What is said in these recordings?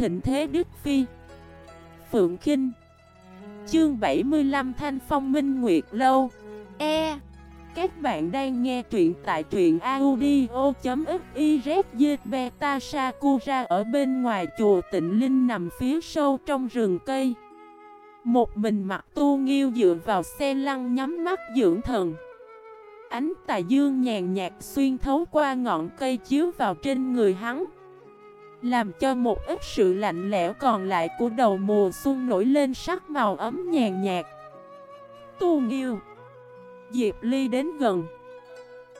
thịnh thế Đức Phi. Phượng Kinh. Chương 75 Thanh Phong Minh Nguyệt Lâu. E. Các bạn đang nghe truyện tại truyện audio.xyz Beta Sakura ở bên ngoài chùa Tịnh Linh nằm phía sâu trong rừng cây. Một mình mặt tu nghiêu dựa vào xe lăn nhắm mắt dưỡng thần. Ánh tà dương nhàn nhạt xuyên thấu qua ngọn cây chiếu vào trên người hắn. Làm cho một ít sự lạnh lẽo còn lại của đầu mùa xuân nổi lên sắc màu ấm nhàn nhạt. Tu nghiêu Diệp Ly đến gần.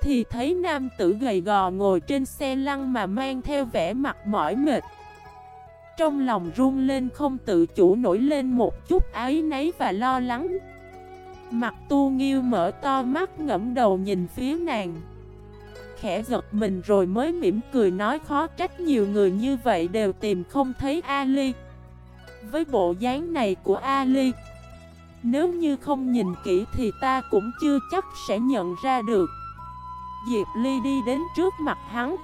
Thì thấy nam tử gầy gò ngồi trên xe lăn mà mang theo vẻ mặt mỏi mệt. Trong lòng run lên không tự chủ nổi lên một chút ái nấy và lo lắng. Mặt tu nghiêu mở to mắt ngẫm đầu nhìn phía nàng. Khẽ giật mình rồi mới mỉm cười nói khó trách nhiều người như vậy đều tìm không thấy Ali. Với bộ dáng này của Ali, Nếu như không nhìn kỹ thì ta cũng chưa chắc sẽ nhận ra được. Diệp Ly đi đến trước mặt hắn,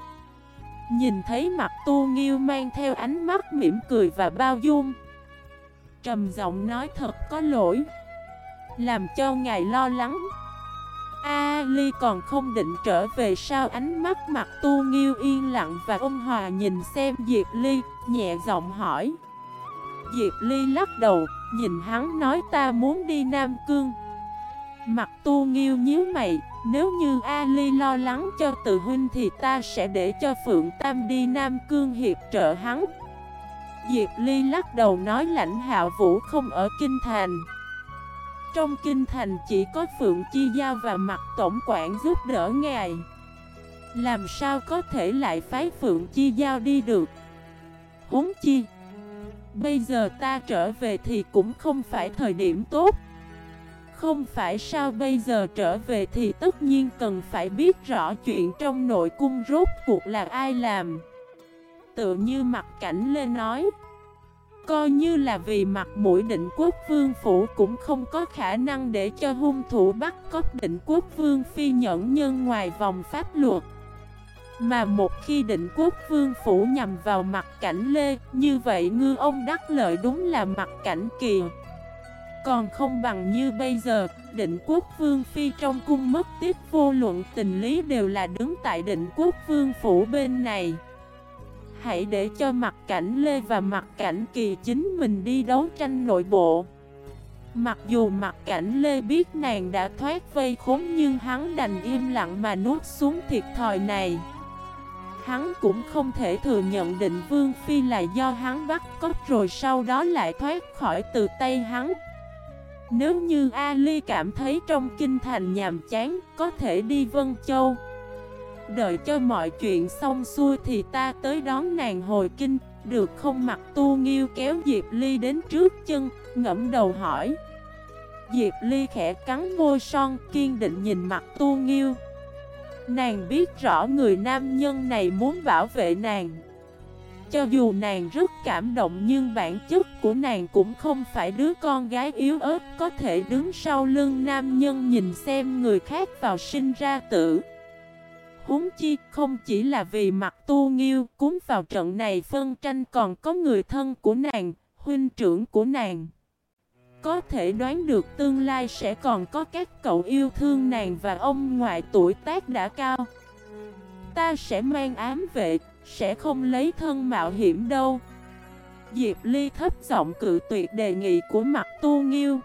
Nhìn thấy mặt tu nghiêu mang theo ánh mắt mỉm cười và bao dung. Trầm giọng nói, thật có lỗi, làm cho ngài lo lắng. A Ly còn không định trở về sao ánh mắt mặt tu nghiêu yên lặng và ôn hòa nhìn xem Diệp Ly, nhẹ giọng hỏi. Diệp Ly lắc đầu, nhìn hắn nói ta muốn đi Nam Cương. Mặt tu nghiêu nhíu mày, nếu như A Ly lo lắng cho tự huynh thì ta sẽ để cho Phượng Tam đi Nam Cương hiệp trợ hắn. Diệp Ly lắc đầu nói lãnh hạ vũ không ở Kinh Thành trong kinh thành chỉ có Phượng Chi Giao và mặt tổng quản giúp đỡ ngài. Làm sao có thể lại phái Phượng Chi Giao đi được? Huống chi, Bây giờ ta trở về thì cũng không phải thời điểm tốt. Không phải sao bây giờ trở về thì tất nhiên cần phải biết rõ chuyện trong nội cung rốt cuộc là ai làm. Tự như mặt cảnh lên nói. Coi như là vì mặt mũi định quốc vương phủ cũng không có khả năng để cho hung thủ bắt cóc định quốc vương phi nhẫn nhân ngoài vòng pháp luật. Mà một khi định quốc vương phủ nhằm vào mặt cảnh lê, Như vậy ngư ông đắc lợi đúng là mặt cảnh kìa Còn không bằng như bây giờ, Định quốc vương phi trong cung mất tiết vô luận tình lý đều là đứng tại định quốc vương phủ bên này. Hãy để cho mặt cảnh Lê và mặt cảnh Kỳ chính mình đi đấu tranh nội bộ. Mặc dù mặt cảnh Lê biết nàng đã thoát vây khốn Nhưng hắn đành im lặng mà nuốt xuống thiệt thòi này. Hắn cũng không thể thừa nhận định Vương Phi là do hắn bắt cóc rồi sau đó lại thoát khỏi từ tay hắn. Nếu như Ali cảm thấy trong kinh thành nhàm chán, có thể đi Vân Châu. Đợi cho mọi chuyện xong xuôi thì ta tới đón nàng hồi kinh. Được không? Mặt tu nghiêu kéo Diệp Ly đến trước chân, Ngẫm đầu hỏi. Diệp Ly khẽ cắn môi son, kiên định nhìn mặt tu nghiêu. Nàng biết rõ người nam nhân này muốn bảo vệ nàng. Cho dù nàng rất cảm động nhưng bản chất của nàng cũng không phải đứa con gái yếu ớt Có thể đứng sau lưng nam nhân nhìn xem người khác vào sinh ra tử. Huống chi không chỉ là vì mặt tu nghiêu cuốn vào trận này phân tranh còn có người thân của nàng, huynh trưởng của nàng. Có thể đoán được tương lai sẽ còn có các cậu yêu thương nàng và ông ngoại tuổi tác đã cao. Ta sẽ mang ám vệ, sẽ không lấy thân mạo hiểm đâu. Diệp Ly thấp giọng cự tuyệt đề nghị của mặt tu nghiêu.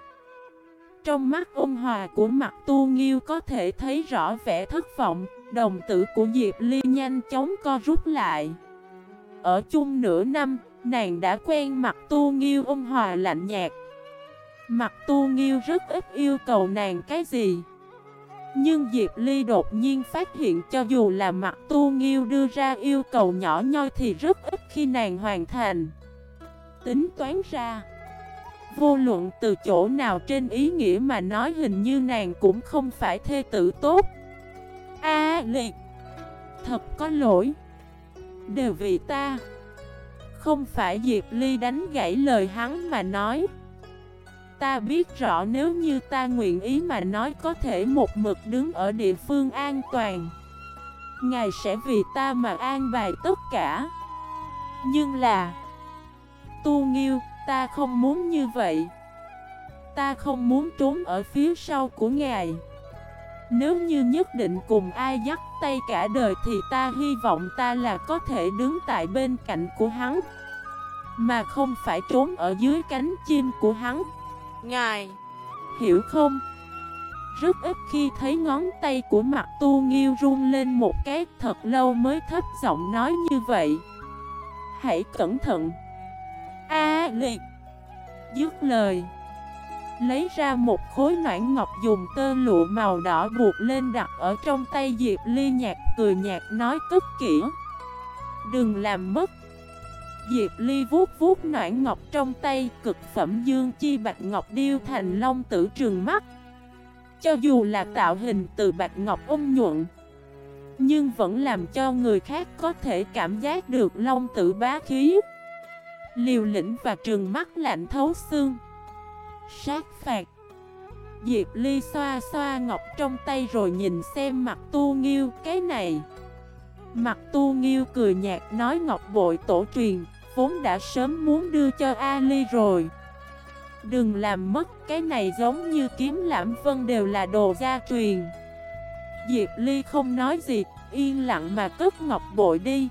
Trong mắt ôn hòa của mặt tu nghiêu có thể thấy rõ vẻ thất vọng, Đồng tử của Diệp Ly nhanh chóng co rút lại. Ở chung nửa năm, nàng đã quen mặt tu nghiêu ôn hòa lạnh nhạt. Mặt tu nghiêu rất ít yêu cầu nàng cái gì. Nhưng Diệp Ly đột nhiên phát hiện cho dù là mặt tu nghiêu đưa ra yêu cầu nhỏ nhoi thì rất ít khi nàng hoàn thành. Tính toán ra Vô luận từ chỗ nào trên ý nghĩa mà nói hình như nàng cũng không phải thê tử tốt. A liệt. Thật có lỗi. Đều vì ta. Không phải Diệp Ly đánh gãy lời hắn mà nói. Ta biết rõ nếu như ta nguyện ý mà nói có thể một mực đứng ở địa phương an toàn. Ngài sẽ vì ta mà an bài tất cả. Nhưng là tu nghiêu, ta không muốn như vậy. Ta không muốn trốn ở phía sau của ngài. Nếu như nhất định cùng ai dắt tay cả đời thì ta hy vọng ta là có thể đứng tại bên cạnh của hắn. Mà không phải trốn ở dưới cánh chim của hắn. Ngài Hiểu không? Rất ít khi thấy ngón tay của mặt tu nghiêu run lên một cái thật lâu mới thấp giọng nói như vậy. Hãy cẩn thận. A liệt Dứt lời Lấy ra một khối noãn ngọc dùng tơ lụa màu đỏ buộc lên đặt ở trong tay Diệp Ly nhạt cười nhạt nói cất kỹ Đừng làm mất. Diệp Ly vuốt vuốt noãn ngọc trong tay, cực phẩm dương chi bạch ngọc điêu thành long tử trường mắt. Cho dù là tạo hình từ bạch ngọc ôm nhuận, Nhưng vẫn làm cho người khác có thể cảm giác được long tử bá khí. Liều lĩnh và trường mắt lạnh thấu xương. Sát phạt. Diệp Ly xoa xoa ngọc trong tay rồi nhìn xem mặt tu nghiêu, cái này. Mặt tu nghiêu cười nhạt nói ngọc bội tổ truyền, Vốn đã sớm muốn đưa cho Ali rồi. Đừng làm mất, cái này giống như kiếm lãm vân đều là đồ gia truyền. Diệp Ly không nói gì, Yên lặng mà cất ngọc bội đi.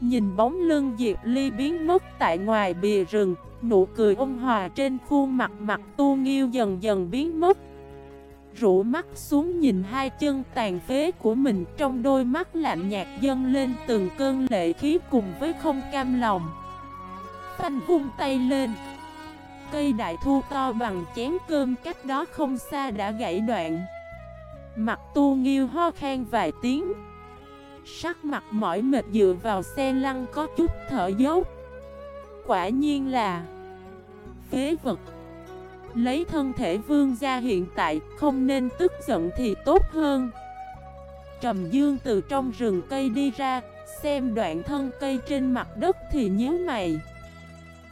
Nhìn bóng lưng Diệp Ly biến mất tại ngoài bìa rừng Nụ cười ôn hòa trên khuôn mặt mặt tu nghiêu dần dần biến mất. Rũ mắt xuống nhìn hai chân tàn phế của mình, Trong đôi mắt lạnh nhạt dâng lên từng cơn lệ khí cùng với không cam lòng. Phanh vung tay lên. Cây đại thu to bằng chén cơm cách đó không xa đã gãy đoạn. Mặt tu nghiêu ho khan vài tiếng. Sắc mặt mỏi mệt dựa vào xe lăn có chút thở dốc. Quả nhiên là Phế vật. Lấy thân thể vương gia hiện tại Không nên tức giận thì tốt hơn. Trầm dương từ trong rừng cây đi ra Xem đoạn thân cây trên mặt đất thì nhớ mày.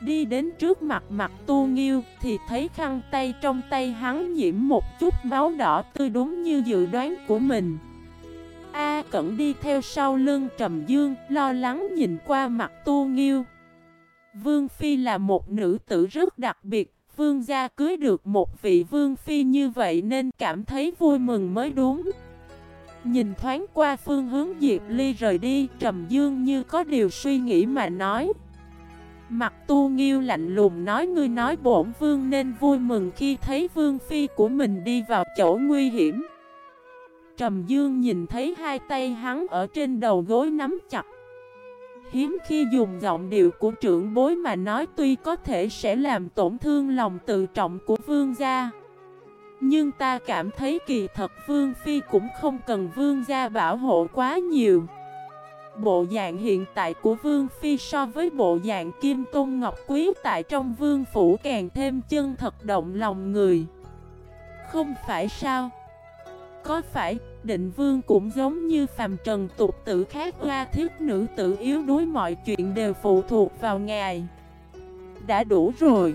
Đi đến trước mặt mặt tu nghiêu Thì thấy khăn tay trong tay hắn nhiễm một chút máu đỏ tươi đúng như dự đoán của mình. A Cẩn đi theo sau lưng Trầm Dương, lo lắng nhìn qua mặt Tu Nghiêu. Vương Phi là một nữ tử rất đặc biệt, vương gia cưới được một vị vương phi như vậy nên cảm thấy vui mừng mới đúng. Nhìn thoáng qua phương hướng Diệp Ly rời đi, Trầm Dương như có điều suy nghĩ mà nói. Mặt tu nghiêu lạnh lùng nói ngươi nói bổn vương nên vui mừng khi thấy vương phi của mình đi vào chỗ nguy hiểm. Trầm Dương nhìn thấy hai tay hắn ở trên đầu gối nắm chặt Hiếm khi dùng giọng điệu của trưởng bối mà nói tuy có thể sẽ làm tổn thương lòng tự trọng của vương gia. Nhưng ta cảm thấy kỳ thật vương phi cũng không cần vương gia bảo hộ quá nhiều. Bộ dạng hiện tại của vương phi so với bộ dạng kim tôn ngọc quý tại trong vương phủ càng thêm chân thật động lòng người. Không phải sao? Có phải định vương cũng giống như phàm trần tục tử khác hoa thiết nữ tử yếu đuối mọi chuyện đều phụ thuộc vào ngài? Đã đủ rồi.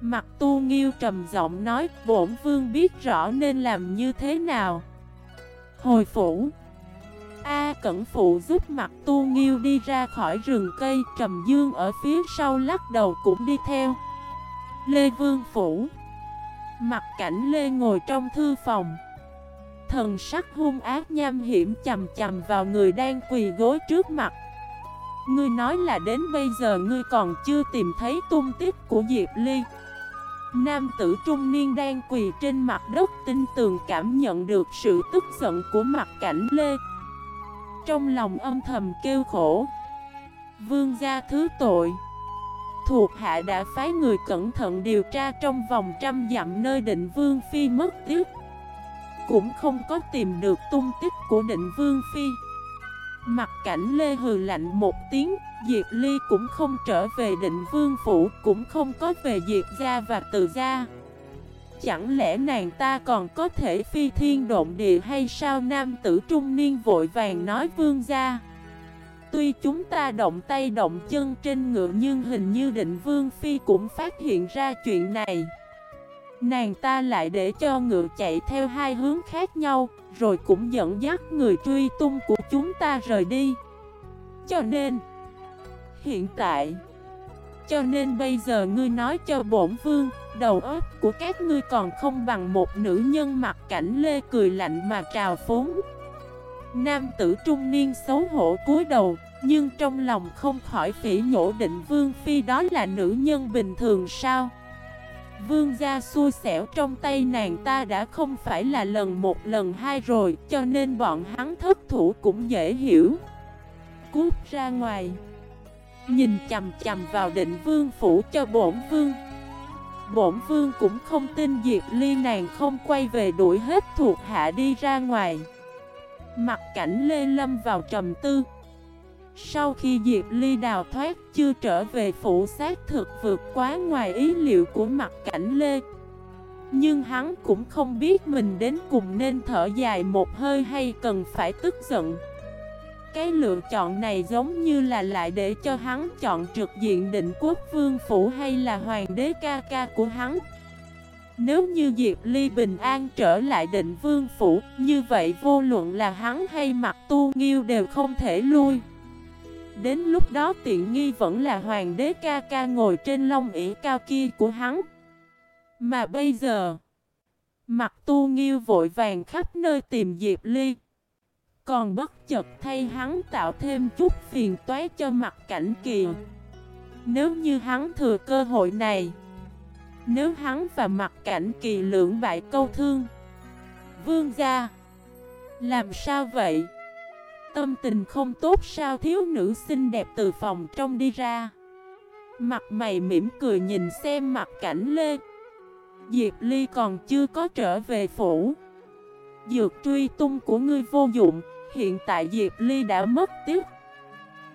Mặt tu nghiêu trầm giọng nói, bổn vương biết rõ nên làm như thế nào? Hồi phủ, A cẩn phụ giúp mặt tu nghiêu đi ra khỏi rừng cây, Trầm dương ở phía sau lắc đầu cũng đi theo. Lê Vương Phủ, Mặt cảnh Lê ngồi trong thư phòng. Thần sắc hung ác nham hiểm chầm chầm vào người đang quỳ gối trước mặt. Ngươi nói là đến bây giờ ngươi còn chưa tìm thấy tung tích của Diệp Ly. Nam tử trung niên đang quỳ trên mặt đất tinh tường cảm nhận được sự tức giận của mặt cảnh Lê. Trong lòng âm thầm kêu khổ. Vương gia thứ tội. Thuộc hạ đã phái người cẩn thận điều tra trong vòng trăm dặm nơi định Vương Phi mất tiếc cũng không có tìm được tung tích của định vương phi. Mặt cảnh Lê hừ lạnh một tiếng, Diệp Ly cũng không trở về định vương phủ, Cũng không có về Diệp gia và từ gia. Chẳng lẽ nàng ta còn có thể phi thiên độn địa hay sao? Nam tử trung niên vội vàng nói, vương gia, Tuy chúng ta động tay động chân trên ngựa, nhưng hình như định vương phi cũng phát hiện ra chuyện này. Nàng ta lại để cho ngựa chạy theo hai hướng khác nhau, Rồi cũng dẫn dắt người truy tung của chúng ta rời đi. Cho nên, Hiện tại, Cho nên bây giờ ngươi nói cho bổn vương, Đầu óc của các ngươi còn không bằng một nữ nhân mặt cảnh lê cười lạnh mà trào phúng. Nam tử trung niên xấu hổ cúi đầu, Nhưng trong lòng không khỏi phỉ nhổ định vương phi đó là nữ nhân bình thường sao? Vương gia xui xẻo trong tay nàng ta đã không phải là lần một, lần hai rồi, Cho nên bọn hắn thất thủ cũng dễ hiểu. Cút ra ngoài. Nhìn chầm chầm vào định vương phủ cho bổn vương. Bổn vương cũng không tin Diệp Ly nàng không quay về đuổi hết thuộc hạ đi ra ngoài. Mặt cảnh Lê Lâm vào trầm tư. Sau khi Diệp Ly đào thoát, chưa trở về phủ xác thực vượt quá ngoài ý liệu của mặt cảnh Lê. Nhưng hắn cũng không biết mình đến cùng nên thở dài một hơi hay cần phải tức giận. Cái lựa chọn này giống như là lại để cho hắn chọn trực diện định quốc vương phủ hay là hoàng đế ca ca của hắn. Nếu như Diệp Ly bình an trở lại định vương phủ, Như vậy vô luận là hắn hay mặt tu nghiêu đều không thể lui. Đến lúc đó tiện nghi vẫn là hoàng đế ca ca ngồi trên lông ỉ cao kia của hắn. Mà bây giờ, Mặt tu nghiêu vội vàng khắp nơi tìm Diệp Ly. Còn bất chợt thay hắn tạo thêm chút phiền toái cho mặt cảnh kìa. Nếu như hắn thừa cơ hội này, Nếu hắn và mặt cảnh kỳ lưỡng bại câu thương, Vương gia, Làm sao vậy? Tâm tình không tốt sao thiếu nữ xinh đẹp từ phòng trong đi ra. Mặt mày mỉm cười nhìn xem mặt cảnh lê. Diệp Ly còn chưa có trở về phủ. Dược truy tung của ngươi vô dụng, Hiện tại Diệp Ly đã mất tiếc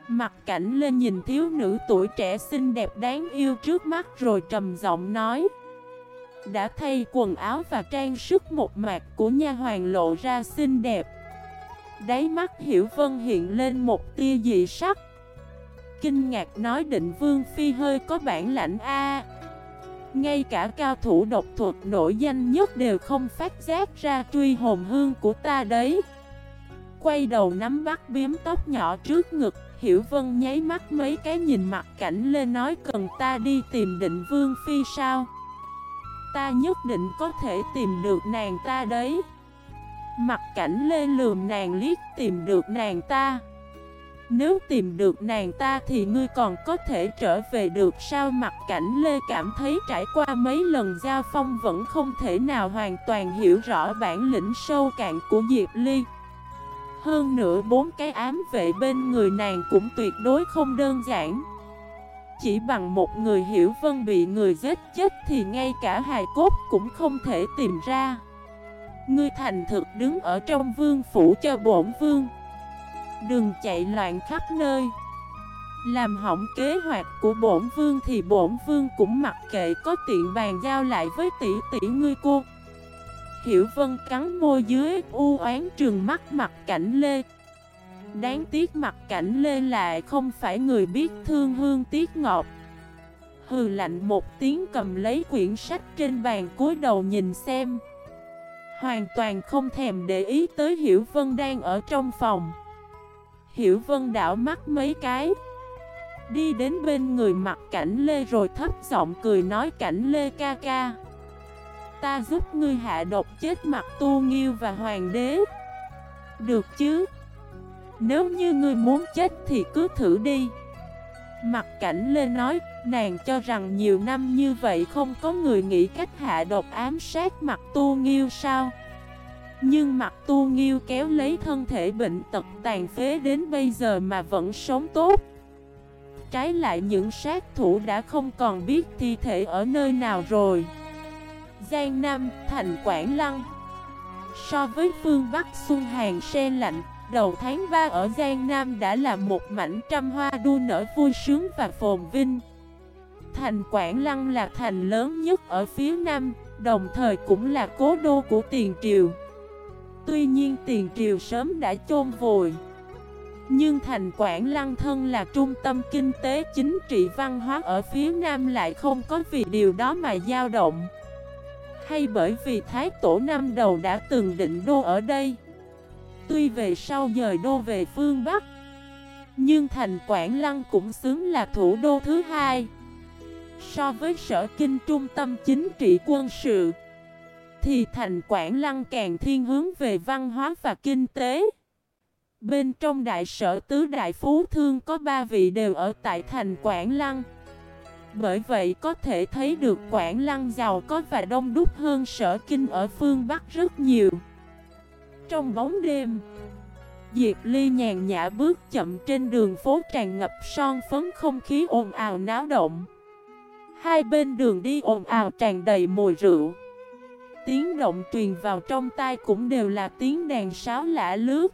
Mặt cảnh lên nhìn thiếu nữ tuổi trẻ xinh đẹp đáng yêu trước mắt rồi trầm giọng nói. Đã thay quần áo và trang sức một mạc của nha hoàng lộ ra xinh đẹp. Đáy mắt Hiểu Vân hiện lên một tia dị sắc. Kinh ngạc nói định Vương Phi hơi có bản lãnh A. Ngay cả cao thủ độc thuật nổi danh nhất đều không phát giác ra truy hồn hương của ta đấy. Quay đầu nắm bắt biếm tóc nhỏ trước ngực, Hiểu Vân nháy mắt mấy cái nhìn mặt cảnh lên nói cần ta đi tìm định vương phi sao? Ta nhất định có thể tìm được nàng ta đấy. Mặt cảnh lê lườm nàng liếc tìm được nàng ta. Nếu tìm được nàng ta thì ngươi còn có thể trở về được sao? Mặt cảnh lê cảm thấy trải qua mấy lần giao phong vẫn không thể nào hoàn toàn hiểu rõ bản lĩnh sâu cạn của Diệp Ly. Hơn nữa bốn cái ám vệ bên người nàng cũng tuyệt đối không đơn giản. Chỉ bằng một người hiểu vân bị người giết chết thì ngay cả hài cốt cũng không thể tìm ra. Ngươi thành thực đứng ở trong vương phủ cho bổn vương. Đừng chạy loạn khắp nơi. Làm hỏng kế hoạch của bổn vương thì bổn vương cũng mặc kệ, có tiện bàn giao lại với tỷ tỷ ngươi cô. Hiểu Vân cắn môi dưới u oán trường mắt mặt cảnh lê. Đáng tiếc mặt cảnh lê lại không phải người biết thương hương tiếc ngọt. Hừ lạnh một tiếng cầm lấy quyển sách trên bàn cúi đầu nhìn xem. Hoàn toàn không thèm để ý tới Hiểu Vân đang ở trong phòng. Hiểu Vân đảo mắt mấy cái. Đi đến bên người mặt cảnh Lê rồi thấp giọng cười nói, cảnh Lê ca ca, Ta giúp ngươi hạ độc chết mặt tu nghiêu và hoàng đế. Được chứ. Nếu như ngươi muốn chết thì cứ thử đi. Mặt cảnh Lê nói Nàng cho rằng nhiều năm như vậy không có người nghĩ cách hạ độc ám sát mặt tu nghiêu sao? Nhưng mặt tu nghiêu kéo lấy thân thể bệnh tật tàn phế đến bây giờ mà vẫn sống tốt. Trái lại những sát thủ đã không còn biết thi thể ở nơi nào rồi. Giang Nam, thành Quảng Lăng. So với phương Bắc xuân hàng se lạnh Đầu tháng 3 ở Giang Nam đã là một mảnh trăm hoa đua nở vui sướng và phồn vinh. Thành Quảng Lăng là thành lớn nhất ở phía Nam, Đồng thời cũng là cố đô của tiền triều. Tuy nhiên tiền triều sớm đã chôn vùi, Nhưng thành Quảng Lăng thân là trung tâm kinh tế chính trị văn hóa ở phía Nam lại không có vì điều đó mà dao động. Hay bởi vì Thái Tổ năm đầu đã từng định đô ở đây Tuy về sau dời đô về phương Bắc, Nhưng thành Quảng Lăng cũng xứng là thủ đô thứ hai. So với sở kinh trung tâm chính trị quân sự, Thì thành Quảng Lăng càng thiên hướng về văn hóa và kinh tế. Bên trong đại sở tứ đại phú thương có ba vị đều ở tại thành Quảng Lăng. Bởi vậy có thể thấy được Quảng Lăng giàu có và đông đúc hơn sở kinh ở phương Bắc rất nhiều. Trong bóng đêm. Diệp Ly nhàn nhã bước chậm trên đường phố tràn ngập son phấn không khí ồn ào náo động. Hai bên đường đi ồn ào tràn đầy mùi rượu. Tiếng động truyền vào trong tai cũng đều là tiếng đàn sáo lạ lướt.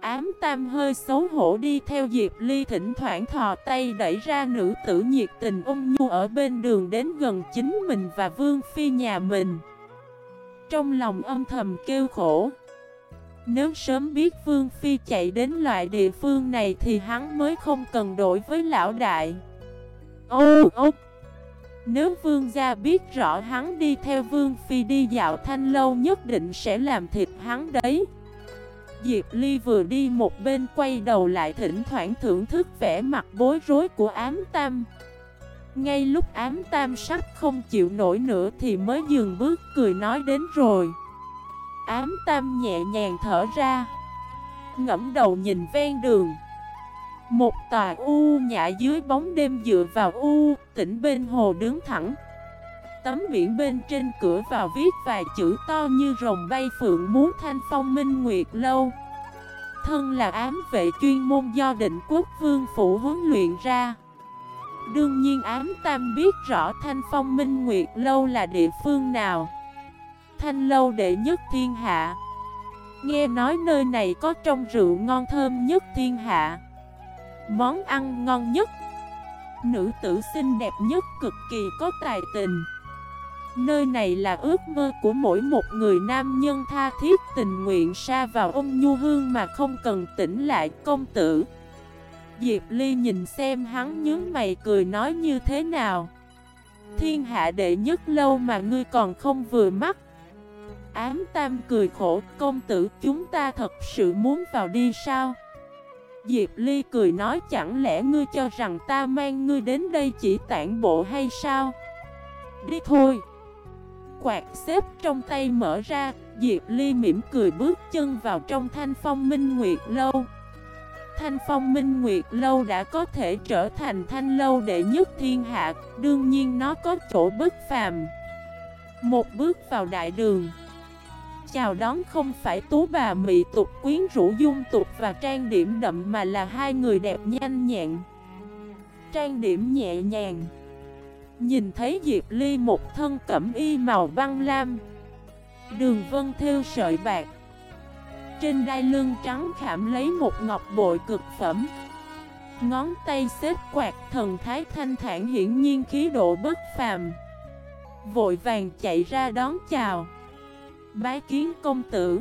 Ám tam hơi xấu hổ đi theo Diệp Ly thỉnh thoảng thò tay đẩy ra nữ tử nhiệt tình ung nhu ở bên đường đến gần chính mình và Vương Phi nhà mình. Trong lòng âm thầm kêu khổ. Nếu sớm biết Vương Phi chạy đến loại địa phương này thì hắn mới không cần đổi với lão đại. Ô ô. Nếu Vương gia biết rõ hắn đi theo Vương Phi đi dạo thanh lâu nhất định sẽ làm thịt hắn đấy. Diệp Ly vừa đi một bên quay đầu lại thỉnh thoảng thưởng thức vẻ mặt bối rối của ám tam. Ngay lúc ám tam sắp không chịu nổi nữa thì mới dừng bước cười nói đến rồi. Ám tam nhẹ nhàng thở ra. Ngẫm đầu nhìn ven đường. Một tòa u nhã dưới bóng đêm dựa vào u Tỉnh bên hồ đứng thẳng. Tấm biển bên trên cửa vào viết vài chữ to như rồng bay phượng muốn thanh phong minh nguyệt lâu. Thân là ám vệ chuyên môn do định quốc vương phủ huấn luyện ra. Đương nhiên ám tam biết rõ thanh phong minh nguyệt lâu là địa phương nào. Thanh lâu đệ nhất thiên hạ. Nghe nói nơi này có trong rượu ngon thơm nhất thiên hạ. Món ăn ngon nhất. Nữ tử xinh đẹp nhất cực kỳ có tài tình. Nơi này là ước mơ của mỗi một người nam nhân tha thiết tình nguyện xa vào ông Nhu Hương mà không cần tỉnh lại công tử. Diệp Ly nhìn xem hắn nhướng mày cười nói như thế nào. Thiên hạ đệ nhất lâu mà ngươi còn không vừa mắt. Ám tam cười khổ công tử chúng ta thật sự muốn vào đi sao Diệp Ly cười nói chẳng lẽ ngươi cho rằng ta mang ngươi đến đây chỉ tản bộ hay sao Đi thôi Quạt xếp trong tay mở ra, Diệp Ly mỉm cười bước chân vào trong thanh phong minh nguyệt lâu. Thanh phong minh nguyệt lâu đã có thể trở thành thanh lâu đệ nhất thiên hạ, đương nhiên nó có chỗ bất phàm. Một bước vào đại đường. Chào đón không phải tú bà mị tục, quyến rũ dung tục và trang điểm đậm mà là hai người đẹp nhanh nhẹn. Trang điểm nhẹ nhàng. Nhìn thấy Diệp Ly một thân cẩm y màu băng lam. Đường vân theo sợi bạc. Trên đai lưng trắng khảm lấy một ngọc bội cực phẩm. Ngón tay xếp quạt thần thái thanh thản hiển nhiên khí độ bất phàm. Vội vàng chạy ra đón chào. Bái kiến công tử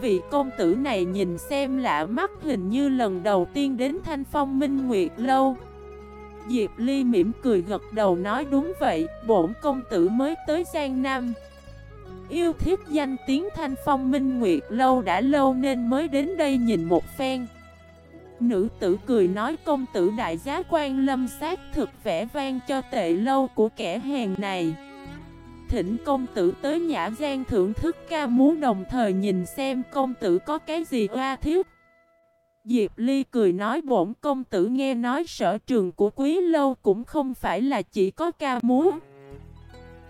Vị công tử này nhìn xem lạ mắt hình như lần đầu tiên đến Thanh Phong Minh Nguyệt Lâu Diệp Ly mỉm cười gật đầu nói đúng vậy, bổn công tử mới tới Giang Nam. Yêu thiết danh tiếng thanh phong minh nguyệt lâu đã lâu nên mới đến đây nhìn một phen. Nữ tử cười nói công tử đại giá quan lâm sát thực vẻ vang cho tệ lâu của kẻ hèn này. Thỉnh công tử tới nhã gian thưởng thức ca múa đồng thời nhìn xem công tử có cái gì hoa thiếu Diệp Ly cười nói bổn công tử nghe nói sở trường của quý lâu cũng không phải là chỉ có ca múa.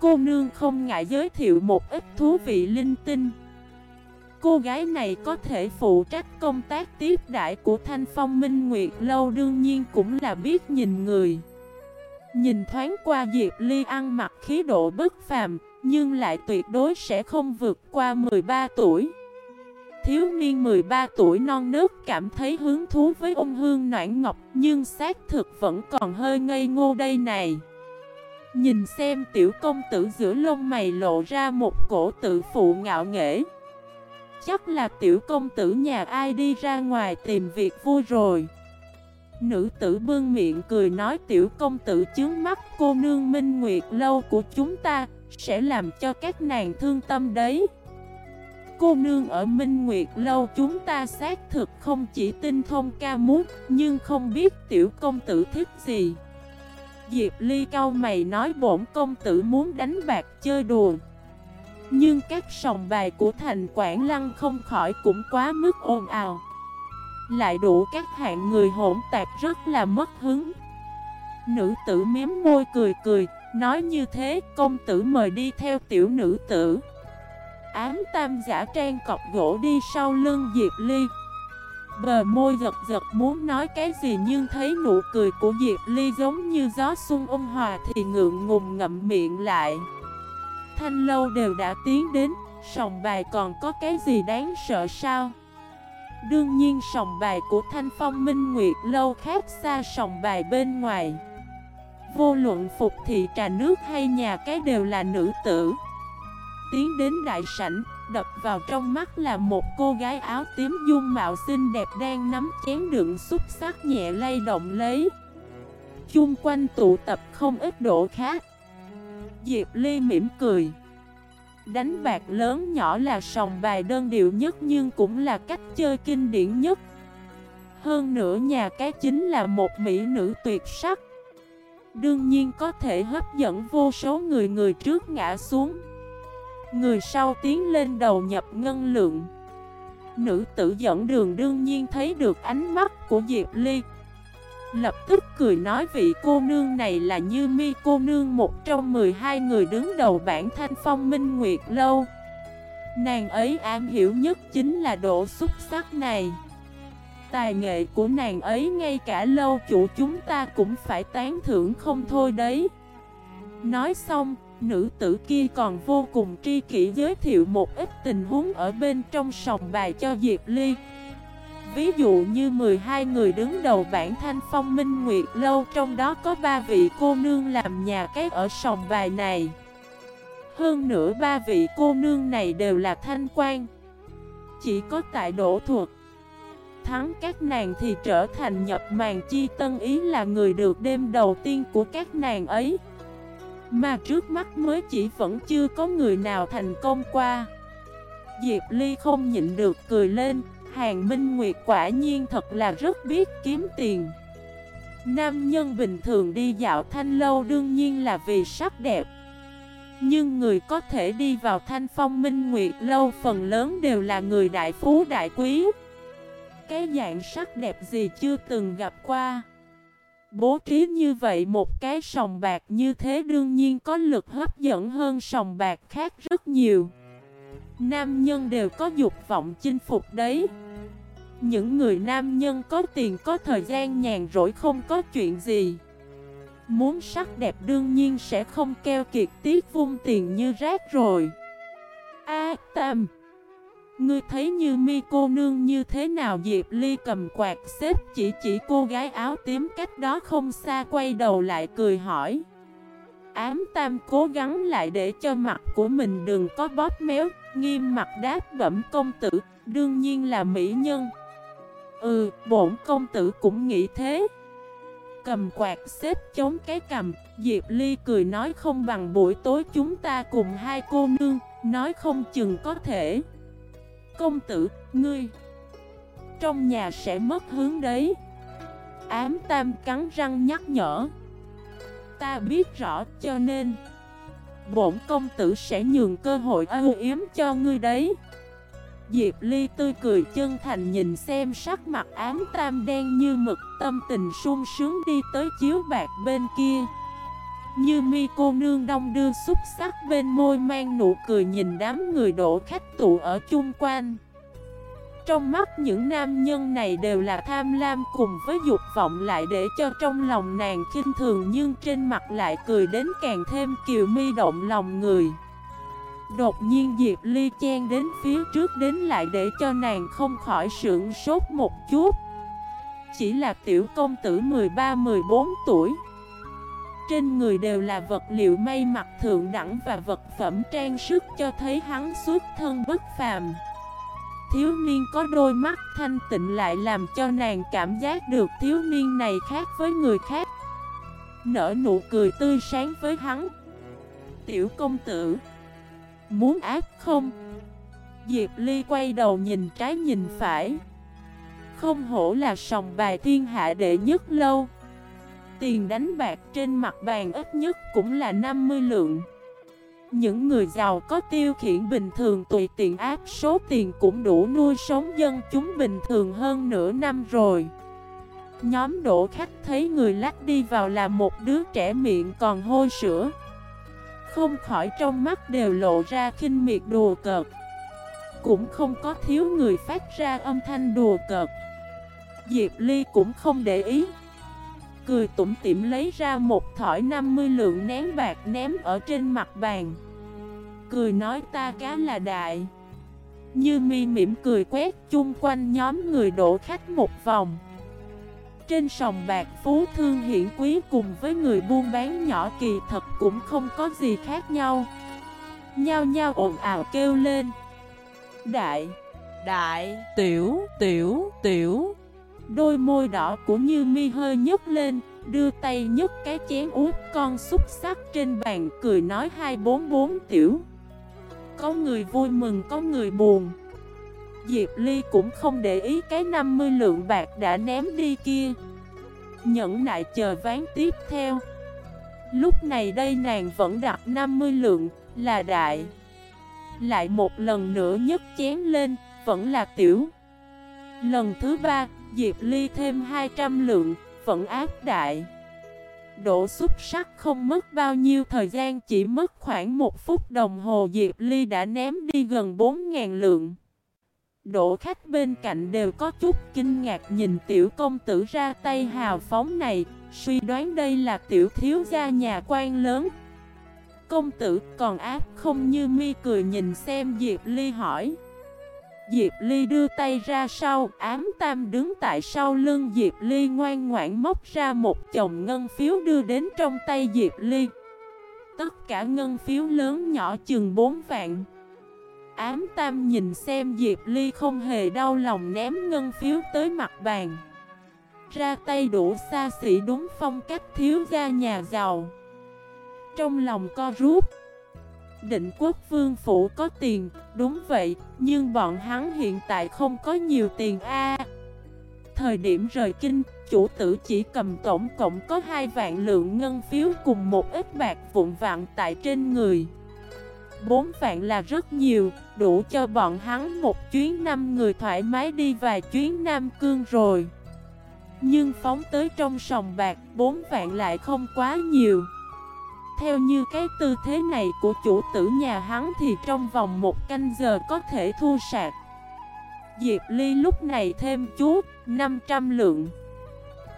Cô nương không ngại giới thiệu một ít thú vị linh tinh. Cô gái này có thể phụ trách công tác tiếp đại của Thanh Phong Minh Nguyệt Lâu đương nhiên cũng là biết nhìn người. Nhìn thoáng qua Diệp Ly ăn mặc khí độ bất phàm, nhưng lại tuyệt đối sẽ không vượt qua 13 tuổi. Thiếu niên 13 tuổi non nước cảm thấy hứng thú với ôn hương noãn ngọc Nhưng xác thực vẫn còn hơi ngây ngô đây này. Nhìn xem tiểu công tử giữa lông mày lộ ra một cổ tự phụ ngạo nghễ. Chắc là tiểu công tử nhà ai đi ra ngoài tìm việc vui rồi. Nữ tử bưng miệng cười nói tiểu công tử chướng mắt, cô nương minh nguyệt lâu của chúng ta Sẽ làm cho các nàng thương tâm đấy. Cô nương ở Minh Nguyệt Lâu chúng ta xác thực không chỉ tinh thông ca múa Nhưng không biết tiểu công tử thích gì. Diệp Ly cau mày nói bổn công tử muốn đánh bạc chơi đùa. Nhưng các sòng bài của thành Quảng Lăng không khỏi cũng quá mức ồn ào. Lại đủ các hạng người hỗn tạp rất là mất hứng. Nữ tử miếm môi cười cười Nói như thế công tử mời đi theo tiểu nữ tử. Ám tam giả trang cọc gỗ đi sau lưng Diệp Ly. Bờ môi giật giật muốn nói cái gì nhưng thấy nụ cười của Diệp Ly giống như gió xuân ôn hòa thì ngượng ngùng ngậm miệng lại. Thanh lâu đều đã tiến đến, sòng bài còn có cái gì đáng sợ sao? Đương nhiên sòng bài của Thanh Phong Minh Nguyệt lâu khác xa sòng bài bên ngoài. Vô luận phục thị trà nước hay nhà cái đều là nữ tử. Tiến đến đại sảnh, đập vào trong mắt là một cô gái áo tím dung mạo xinh đẹp đang nắm chén đựng xúc sắc nhẹ lay động lấy. Chung quanh tụ tập không ít độ khác Diệp Ly mỉm cười. Đánh bạc lớn nhỏ là sòng bài đơn điệu nhất nhưng cũng là cách chơi kinh điển nhất. Hơn nữa nhà cái chính là một mỹ nữ tuyệt sắc. Đương nhiên có thể hấp dẫn vô số người người trước ngã xuống. Người sau tiến lên đầu nhập ngân lượng. Nữ tử dẫn đường đương nhiên thấy được ánh mắt của Diệp Ly. Lập tức cười nói vị cô nương này là Như Mi cô nương một trong 12 người đứng đầu bản thanh phong minh nguyệt lâu. Nàng ấy am hiểu nhất chính là độ xuất sắc này. Tài nghệ của nàng ấy ngay cả lâu chủ chúng ta cũng phải tán thưởng không thôi đấy. Nói xong, nữ tử kia còn vô cùng tri kỷ giới thiệu một ít tình huống ở bên trong sòng bài cho Diệp Ly. Ví dụ như 12 người đứng đầu bản thanh phong, minh nguyệt, lâu, Trong đó có 3 vị cô nương làm nhà cái ở sòng bài này. Hơn nữa ba vị cô nương này đều là thanh quan Chỉ có tại đổ thuộc thắng các nàng thì trở thành nhập màn chi tân, ý là người được đêm đầu tiên của các nàng ấy. Mà trước mắt mới chỉ vẫn chưa có người nào thành công qua. Diệp Ly không nhịn được cười lên. Hàng Minh Nguyệt quả nhiên thật là rất biết kiếm tiền. Nam nhân bình thường đi dạo thanh lâu đương nhiên là vì sắc đẹp. Nhưng người có thể đi vào thanh phong minh nguyệt lâu phần lớn đều là người đại phú đại quý. Cái dạng sắc đẹp gì chưa từng gặp qua. Bố trí như vậy một cái sòng bạc như thế đương nhiên có lực hấp dẫn hơn sòng bạc khác rất nhiều. Nam nhân đều có dục vọng chinh phục đấy. Những người nam nhân có tiền, có thời gian nhàn rỗi không có chuyện gì. Muốn sắc đẹp đương nhiên sẽ không keo kiệt tiết vung tiền như rác rồi. A Tam, Ngươi thấy như mi cô nương như thế nào? Diệp Ly cầm quạt xếp chỉ chỉ cô gái áo tím cách đó không xa, quay đầu lại cười hỏi. Ám tam cố gắng lại để cho mặt của mình đừng có bóp méo. Nghiêm mặt đáp bẩm công tử Đương nhiên là mỹ nhân. Ừ, bổn công tử cũng nghĩ thế. Cầm quạt xếp chống cái cầm Diệp Ly cười nói không bằng buổi tối chúng ta cùng hai cô nương Nói không chừng có thể. Công tử, ngươi Trong nhà sẽ mất hướng đấy. Ám tam cắn răng nhắc nhở. Ta biết rõ, cho nên Bổn công tử sẽ nhường cơ hội ưu yếm cho ngươi đấy. Diệp Ly tươi cười chân thành nhìn xem sắc mặt ám tam đen như mực, Tâm tình sung sướng đi tới chiếu bạc bên kia. Như mi cô nương đông đưa xúc sắc bên môi mang nụ cười nhìn đám người đổ khách tụ ở chung quanh. Trong mắt những nam nhân này đều là tham lam cùng với dục vọng lại để cho trong lòng nàng khinh thường Nhưng trên mặt lại cười đến càng thêm kiều mi động lòng người. Đột nhiên Diệp Ly chen đến phía trước đến lại để cho nàng không khỏi sưởng sốt một chút. Chỉ là tiểu công tử 13-14 tuổi. Trên người đều là vật liệu may mặc thượng đẳng và vật phẩm trang sức cho thấy hắn xuất thân bất phàm. Thiếu niên có đôi mắt thanh tịnh lại làm cho nàng cảm giác được thiếu niên này khác với người khác. Nở nụ cười tươi sáng với hắn. Tiểu công tử, Muốn ác không? Diệp Ly quay đầu nhìn trái nhìn phải. Không hổ là sòng bài thiên hạ đệ nhất lâu. Tiền đánh bạc trên mặt bàn ít nhất cũng là 50 lượng. Những người giàu có tiêu khiển bình thường tùy tiện áp số tiền cũng đủ nuôi sống dân chúng bình thường hơn nửa năm rồi. Nhóm đổ khách thấy người lách đi vào là một đứa trẻ miệng còn hôi sữa. Không khỏi trong mắt đều lộ ra khinh miệt đùa cợt. Cũng không có thiếu người phát ra âm thanh đùa cợt. Diệp Ly cũng không để ý. Cười tủm tỉm lấy ra một thỏi 50 lượng nén bạc ném ở trên mặt bàn. Cười nói ta cá là đại. Như mi mỉm cười quét chung quanh nhóm người đổ khách một vòng. Trên sòng bạc phú thương hiện quý cùng với người buôn bán nhỏ kỳ thật cũng không có gì khác nhau. Nhao nhao ồn ào kêu lên. Đại, đại, tiểu, tiểu, tiểu Đôi môi đỏ của Như Mi hơi nhấc lên, đưa tay nhấc cái chén út con xúc sắc trên bàn cười nói hai bốn bốn tiểu. Có người vui mừng có người buồn. Diệp Ly cũng không để ý cái 50 lượng bạc đã ném đi kia. Nhẫn nại chờ ván tiếp theo. Lúc này đây nàng vẫn đặt 50 lượng, là đại. Lại một lần nữa nhấc chén lên, vẫn là tiểu. Lần thứ ba, Diệp Ly thêm 200 lượng, vẫn áp đại. Độ xúc sắc không mất bao nhiêu thời gian chỉ mất khoảng một phút đồng hồ Diệp Ly đã ném đi gần 4.000 lượng. Độ khách bên cạnh đều có chút kinh ngạc nhìn tiểu công tử ra tay hào phóng này, suy đoán đây là tiểu thiếu gia nhà quan lớn. Công tử còn áp không như mi cười nhìn xem Diệp Ly hỏi. Diệp Ly đưa tay ra sau, ám tam đứng tại sau lưng Diệp Ly ngoan ngoãn móc ra một chồng ngân phiếu đưa đến trong tay Diệp Ly. Tất cả ngân phiếu lớn nhỏ chừng 4 vạn. Ám tam nhìn xem Diệp Ly không hề đau lòng ném ngân phiếu tới mặt bàn. Ra tay đủ xa xỉ đúng phong cách thiếu gia nhà giàu. Trong lòng co rút. Định quốc vương phủ có tiền, đúng vậy, nhưng bọn hắn hiện tại không có nhiều tiền a. thời điểm rời kinh, chủ tử chỉ cầm tổng cộng có hai vạn lượng ngân phiếu cùng một ít bạc vụn vạn tại trên người. Bốn vạn là rất nhiều, đủ cho bọn hắn một chuyến năm người thoải mái đi vài chuyến Nam Cương rồi. Nhưng phóng tới trong sòng bạc, bốn vạn lại không quá nhiều. Theo như cái tư thế này của chủ tử nhà hắn thì trong vòng một canh giờ có thể thu sạc. Diệp Ly lúc này thêm chút 500 lượng.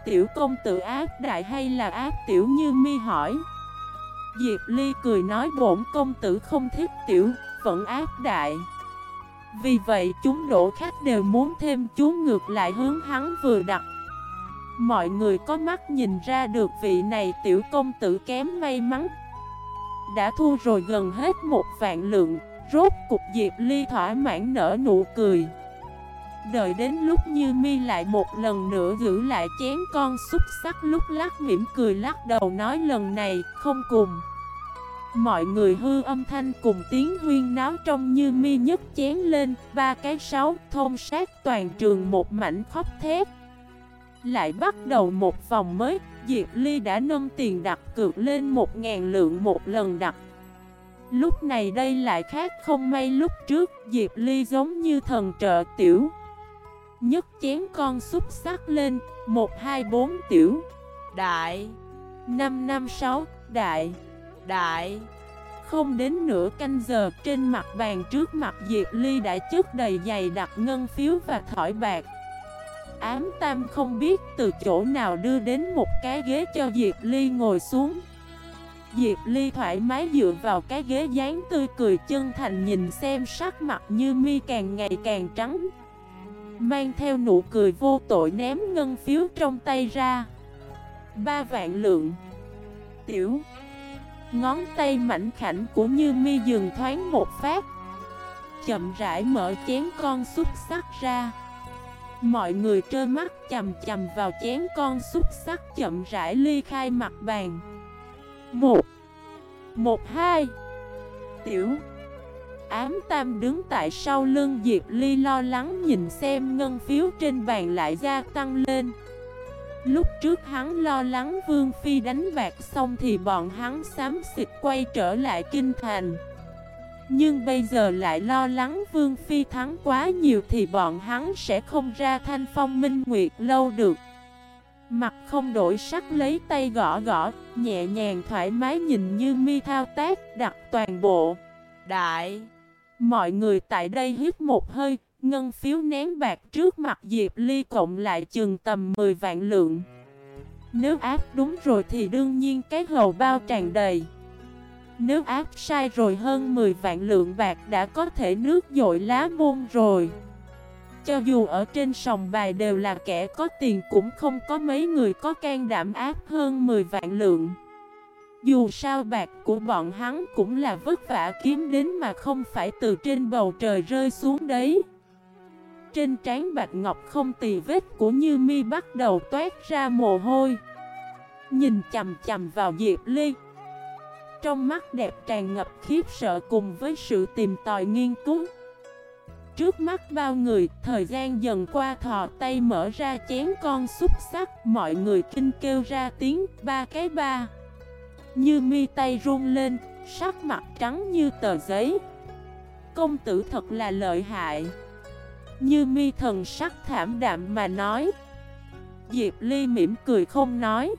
Tiểu công tử ác đại hay là ác tiểu như mi hỏi. Diệp Ly cười nói bổn công tử không thích tiểu, vẫn ác đại. Vì vậy chúng đổ khách đều muốn thêm chú ngược lại hướng hắn vừa đặt Mọi người có mắt nhìn ra được vị này tiểu công tử kém may mắn. Đã thu rồi gần hết một vạn lượng, Rốt cục Diệp Ly thỏa mãn nở nụ cười. Đợi đến lúc như mi lại một lần nữa giữ lại chén con xúc sắc lúc lắc mỉm cười lắc đầu nói lần này không cùng. Mọi người hư âm thanh cùng tiếng huyên náo trong như mi nhất chén lên, Ba cái sáu thôn sát toàn trường một mảnh khóc thét lại bắt đầu một vòng mới, Diệp Ly đã nâng tiền đặt cược lên một ngàn lượng một lần đặt. Lúc này đây lại khác không may lúc trước, Diệp Ly giống như thần trợ tiểu. nhấc chén con xúc sắc lên, 1, 2, 4 tiểu, đại, 5, 5, 6, đại, đại. Không đến nửa canh giờ trên mặt bàn trước mặt Diệp Ly đã chất đầy dày đặt ngân phiếu và thỏi bạc. Ám Tam không biết từ chỗ nào đưa đến một cái ghế cho Diệp Ly ngồi xuống. Diệp Ly thoải mái dựa vào cái ghế dáng tươi cười chân thành nhìn xem sắc mặt như mi càng ngày càng trắng. Mang theo nụ cười vô tội ném ngân phiếu trong tay ra. Ba vạn lượng. Tiểu. Ngón tay mảnh khảnh của Như Mi dừng thoáng một phát. Chậm rãi mở chén con xúc sắc ra. Mọi người trơ mắt chầm chầm vào chén con xúc sắc chậm rãi ly khai mặt bàn. Một Một, hai. Tiểu, Ám Tam đứng tại sau lưng Diệp Ly lo lắng nhìn xem ngân phiếu trên bàn lại gia tăng lên. Lúc trước hắn lo lắng Vương Phi đánh bạc xong thì bọn hắn xám xịt quay trở lại kinh thành. Nhưng bây giờ lại lo lắng Vương Phi thắng quá nhiều thì bọn hắn sẽ không ra thanh phong minh nguyệt lâu được Mặt không đổi sắc lấy tay gõ gõ, nhẹ nhàng thoải mái nhìn như mi thao tác đặt toàn bộ. Đại! Mọi người tại đây hít một hơi, ngân phiếu nén bạc trước mặt Diệp Ly cộng lại chừng tầm 10 vạn lượng. Nếu áp đúng rồi thì đương nhiên cái hầu bao tràn đầy. Nếu áp sai rồi hơn 10 vạn lượng bạc đã có thể nước dội lá môn rồi. Cho dù ở trên sòng bài đều là kẻ có tiền cũng không có mấy người có can đảm áp hơn 10 vạn lượng. Dù sao bạc của bọn hắn cũng là vất vả kiếm đến mà không phải từ trên bầu trời rơi xuống đấy. Trên trán bạch ngọc không tì vết của Như Mi bắt đầu toát ra mồ hôi. Nhìn chầm chầm vào Diệp Ly. Trong mắt đẹp tràn ngập khiếp sợ cùng với sự tìm tòi nghiên cứu. Trước mắt bao người, thời gian dần qua thò tay mở ra chén con xúc sắc, mọi người kinh kêu ra tiếng ba cái ba. Như mi tay run lên, sắc mặt trắng như tờ giấy. Công tử thật là lợi hại. Như mi thần sắc thảm đạm mà nói. Diệp Ly mỉm cười không nói.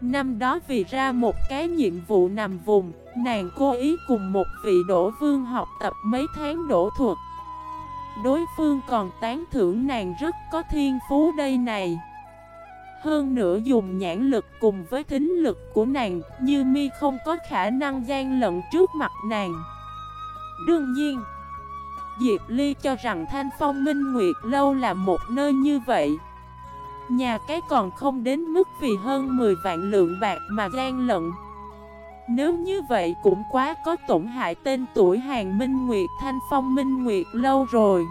Năm đó vì ra một cái nhiệm vụ nằm vùng, nàng cố ý cùng một vị đổ vương học tập mấy tháng đổ thuật. Đối phương còn tán thưởng nàng rất có thiên phú đây này. Hơn nữa dùng nhãn lực cùng với thính lực của nàng Như mi không có khả năng gian lận trước mặt nàng. Đương nhiên Diệp Ly cho rằng Thanh Phong Minh Nguyệt Lâu là một nơi như vậy. Nhà cái còn không đến mức vì hơn 10 vạn lượng bạc mà gian lận. Nếu như vậy cũng quá có tổn hại tên tuổi hàng Minh Nguyệt Thanh Phong Minh Nguyệt lâu rồi.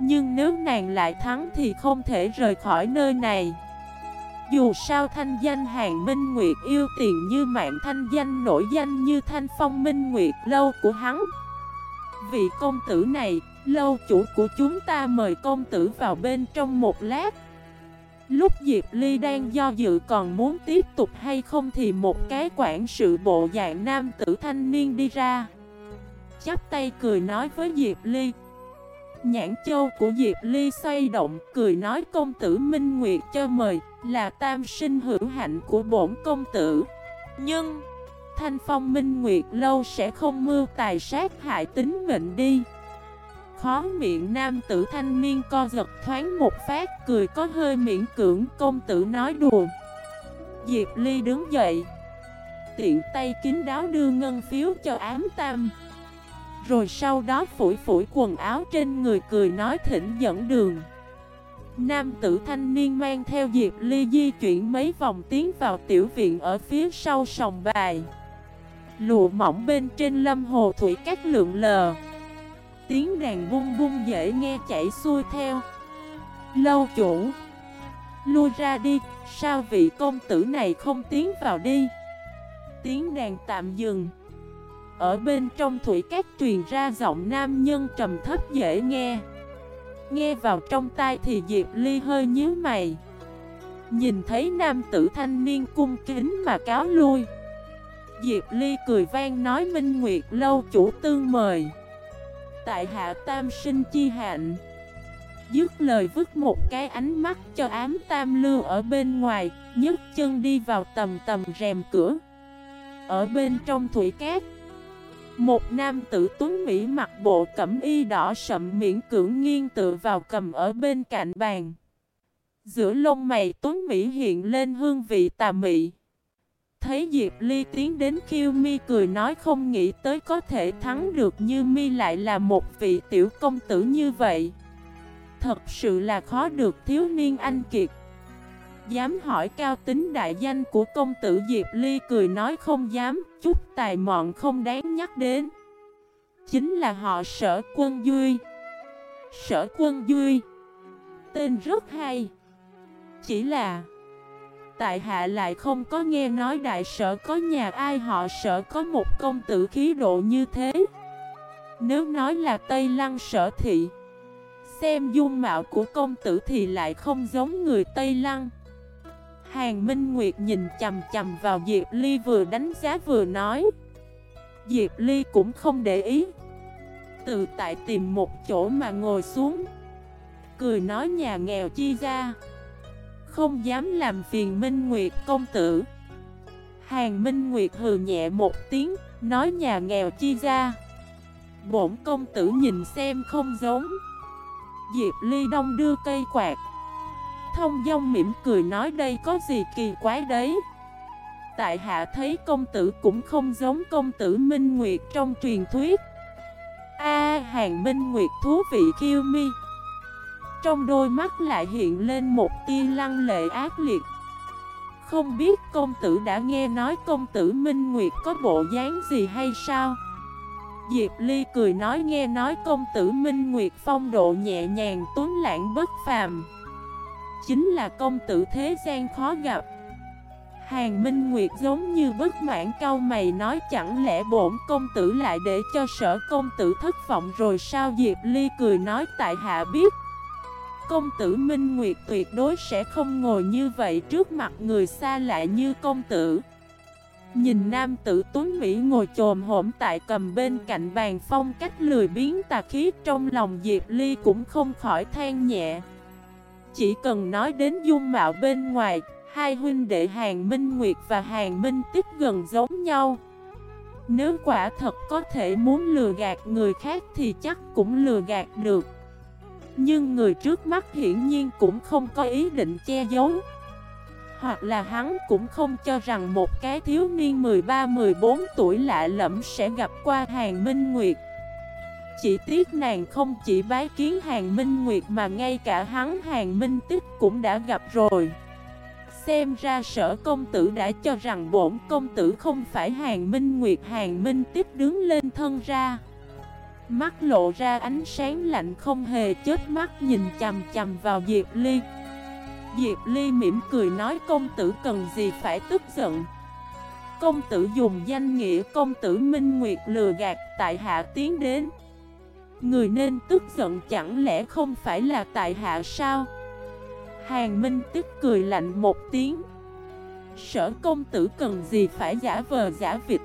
Nhưng nếu nàng lại thắng thì không thể rời khỏi nơi này. Dù sao thanh danh hàng Minh Nguyệt yêu tiền như mạng thanh danh nổi danh như Thanh Phong Minh Nguyệt lâu của hắn. Vị công tử này, lâu chủ của chúng ta mời công tử vào bên trong một lát. Lúc Diệp Ly đang do dự còn muốn tiếp tục hay không thì một cái quản sự bộ dạng nam tử thanh niên đi ra. Chắp tay cười nói với Diệp Ly. Nhãn châu của Diệp Ly xoay động, cười nói công tử Minh Nguyệt cho mời, Là tam sinh hữu hạnh của bổn công tử. Nhưng, Thanh Phong Minh Nguyệt lâu sẽ không mưu tài sát hại tính mệnh đi. Khó miệng nam tử thanh niên co giật thoáng một phát, cười có hơi miễn cưỡng, công tử nói đùa. Diệp Ly đứng dậy, Tiện tay kín đáo đưa ngân phiếu cho ám tam. Rồi sau đó phủi phủi quần áo trên người cười nói thỉnh dẫn đường. Nam tử thanh niên mang theo Diệp Ly di chuyển mấy vòng tiến vào tiểu viện ở phía sau sòng bài. Lụa mỏng bên trên lâm hồ thủy các lượng lờ. Tiếng đàn bung bung dễ nghe chảy xuôi theo. Lâu chủ, Lui ra đi, Sao vị công tử này không tiến vào đi? Tiếng đàn tạm dừng. Ở bên trong thủy cát truyền ra giọng nam nhân trầm thấp dễ nghe. Nghe vào trong tai thì Diệp Ly hơi nhíu mày. Nhìn thấy nam tử thanh niên cung kính mà cáo lui. Diệp Ly cười vang nói Minh Nguyệt lâu chủ tương mời tại hạ tam sinh chi hạnh. Dứt lời vứt một cái ánh mắt cho ám tam lưu ở bên ngoài, nhấc chân đi vào tầm tầm rèm cửa. Ở bên trong thủy cát, Một nam tử tuấn Mỹ mặc bộ cẩm y đỏ sậm miễn cưỡng nghiêng tựa vào cầm ở bên cạnh bàn. Giữa lông mày tuấn Mỹ hiện lên hương vị tà mị. Thấy Diệp Ly tiến đến khiêu mi cười nói không nghĩ tới có thể thắng được như mi lại là một vị tiểu công tử như vậy. Thật sự là khó được thiếu niên anh kiệt. Dám hỏi cao tính đại danh của công tử Diệp Ly cười nói không dám, Chút tài mọn không đáng nhắc đến. Chính là họ sở quân Duy. Sở quân Duy. Tên rất hay. Chỉ là Tại hạ lại không có nghe nói đại sở có nhà, ai họ sở có một công tử khí độ như thế? Nếu nói là Tây Lăng sở thị, Xem dung mạo của công tử thì lại không giống người Tây Lăng. Hàng Minh Nguyệt nhìn chầm chầm vào Diệp Ly vừa đánh giá vừa nói. Diệp Ly cũng không để ý. Tự tại tìm một chỗ mà ngồi xuống, Cười nói nhà nghèo chi ra. Không dám làm phiền Minh Nguyệt công tử. Hàng Minh Nguyệt hừ nhẹ một tiếng, Nói nhà nghèo chi ra. Bổn công tử nhìn xem không giống. Diệp Ly Đông đưa cây quạt. Thông dong mỉm cười nói đây có gì kỳ quái đấy. Tại hạ thấy công tử cũng không giống công tử Minh Nguyệt trong truyền thuyết. A, hàng Minh Nguyệt thú vị kiêu mi. Trong đôi mắt lại hiện lên một tia lăng lệ ác liệt. Không biết công tử đã nghe nói công tử Minh Nguyệt có bộ dáng gì hay sao? Diệp Ly cười nói nghe nói công tử Minh Nguyệt phong độ nhẹ nhàng, tuấn lãng, bất phàm. Chính là công tử thế gian khó gặp. Hàng Minh Nguyệt giống như bất mãn cao mày nói chẳng lẽ bổn công tử lại để cho sở công tử thất vọng rồi sao? Diệp Ly cười nói tại hạ biết. Công tử Minh Nguyệt tuyệt đối sẽ không ngồi như vậy trước mặt người xa lạ như công tử. Nhìn nam tử tuấn Mỹ ngồi trồm hổm tại cầm bên cạnh bàn phong cách lười biến tà khí trong lòng Diệp Ly cũng không khỏi than nhẹ. Chỉ cần nói đến dung mạo bên ngoài, Hai huynh đệ Hàng Minh Nguyệt và Hàng Minh Tích gần giống nhau. Nếu quả thật có thể muốn lừa gạt người khác thì chắc cũng lừa gạt được. Nhưng người trước mắt hiển nhiên cũng không có ý định che giấu. Hoặc là hắn cũng không cho rằng một cái thiếu niên 13-14 tuổi lạ lẫm sẽ gặp qua Hàng Minh Nguyệt. Chỉ tiếc nàng không chỉ bái kiến Hàng Minh Nguyệt mà ngay cả hắn Hàng Minh Tích cũng đã gặp rồi. Xem ra sở công tử đã cho rằng bổn công tử không phải hàng minh nguyệt, hàng minh Tích đứng lên thân ra. Mắt lộ ra ánh sáng lạnh không hề chết mắt nhìn chầm chầm vào Diệp Ly. Diệp Ly mỉm cười nói, công tử cần gì phải tức giận? Công tử dùng danh nghĩa công tử Minh Nguyệt lừa gạt tại hạ tiến đến. Người nên tức giận chẳng lẽ không phải là tại hạ sao? Hàng Minh tức cười lạnh một tiếng. Sở công tử cần gì phải giả vờ giả vịt?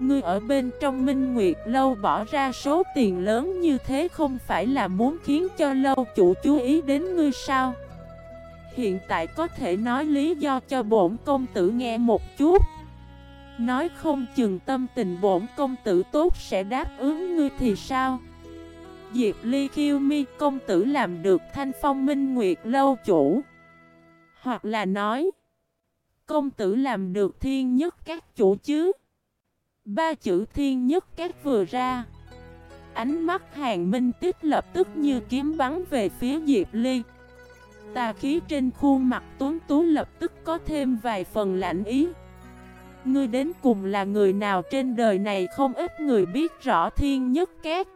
Ngươi ở bên trong Minh Nguyệt, Lâu bỏ ra số tiền lớn như thế không phải là muốn khiến cho lâu chủ chú ý đến ngươi sao? Hiện tại có thể nói lý do cho bổn công tử nghe một chút. Nói không chừng tâm tình bổn công tử tốt sẽ đáp ứng ngươi thì sao? Diệp Ly khiêu mi, công tử làm được thanh phong minh nguyệt, lâu chủ. Hoặc là nói, Công tử làm được thiên nhất các chủ chứ? Ba chữ thiên nhất các vừa ra. Ánh mắt hàng minh tích lập tức như kiếm bắn về phía Diệp Ly. Tà khí trên khuôn mặt tuấn tú lập tức có thêm vài phần lạnh ý. Ngươi đến cùng là người nào trên đời này không ít người biết rõ thiên nhất các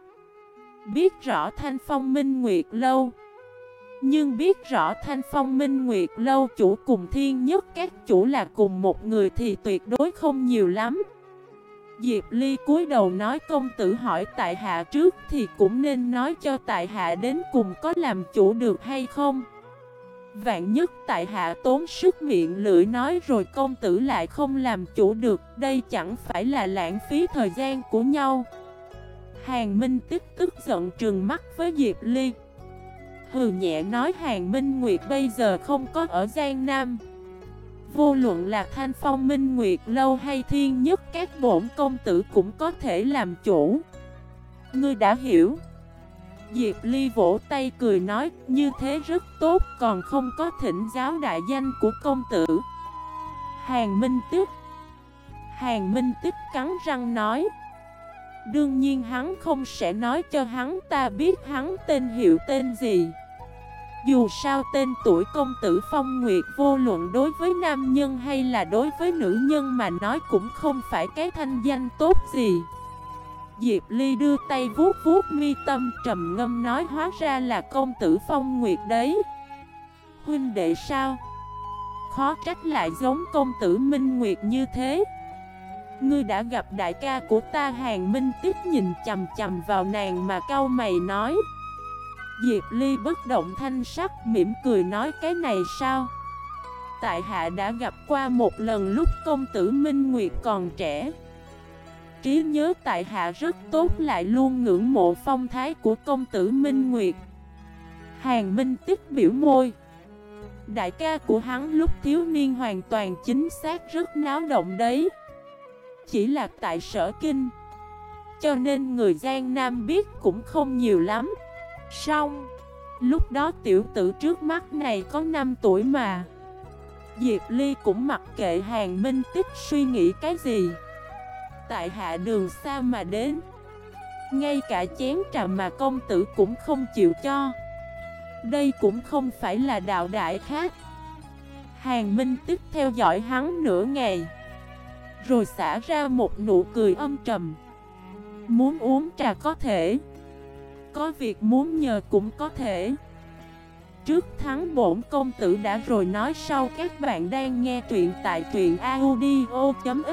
Biết rõ Thanh Phong Minh Nguyệt Lâu. Nhưng biết rõ Thanh Phong Minh Nguyệt Lâu chủ cùng thiên nhất các chủ là cùng một người thì tuyệt đối không nhiều lắm. Diệp Ly cúi đầu nói công tử hỏi tại hạ trước thì cũng nên nói cho tại hạ đến cùng có làm chủ được hay không. Vạn nhất tại hạ tốn sức miệng lưỡi nói rồi công tử lại không làm chủ được, Đây chẳng phải là lãng phí thời gian của nhau. Hàng Minh tức tức giận trừng mắt với Diệp Ly. Hừ nhẹ nói Hàng Minh Nguyệt bây giờ không có ở Giang Nam. Vô luận là Thanh Phong, Minh Nguyệt, Lâu hay Thiên Nhất, các bổn công tử cũng có thể làm chủ. Ngươi đã hiểu. Diệp Ly vỗ tay cười nói, như thế rất tốt, còn không có thỉnh giáo đại danh của công tử. Hàng Minh Tức Hàng Minh Tức cắn răng nói, Đương nhiên hắn không sẽ nói cho hắn ta biết hắn tên hiệu tên gì. Dù sao tên tuổi công tử Phong Nguyệt vô luận đối với nam nhân hay là đối với nữ nhân mà nói cũng không phải cái thanh danh tốt gì. Diệp Ly đưa tay vuốt vuốt mi tâm trầm ngâm nói hóa ra là công tử Phong Nguyệt đấy. Huynh đệ sao? Khó trách lại giống công tử Minh Nguyệt như thế. Ngươi đã gặp đại ca của ta hàng minh Tích nhìn chầm chầm vào nàng mà cau mày nói. Diệp Ly bất động thanh sắc mỉm cười nói, cái này sao? Tại hạ đã gặp qua một lần lúc công tử Minh Nguyệt còn trẻ. Trí nhớ tại hạ rất tốt, lại luôn ngưỡng mộ phong thái của công tử Minh Nguyệt. Hàng Minh tích biểu môi. Đại ca của hắn lúc thiếu niên hoàn toàn chính xác rất náo động đấy. Chỉ là tại sở kinh, Cho nên người Giang Nam biết cũng không nhiều lắm. Xong, Lúc đó tiểu tử trước mắt này có 5 tuổi mà. Diệp Ly cũng mặc kệ hàng minh tích suy nghĩ cái gì. Tại hạ đường xa mà đến, Ngay cả chén trà mà công tử cũng không chịu cho. Đây cũng không phải là đạo đại khác. Hàng minh tích theo dõi hắn nửa ngày, Rồi xả ra một nụ cười âm trầm. Muốn uống trà có thể có việc muốn nhờ cũng có thể. Trước thắng bổn công tử đã rồi nói sau các bạn đang nghe truyện tại truyện audio.fif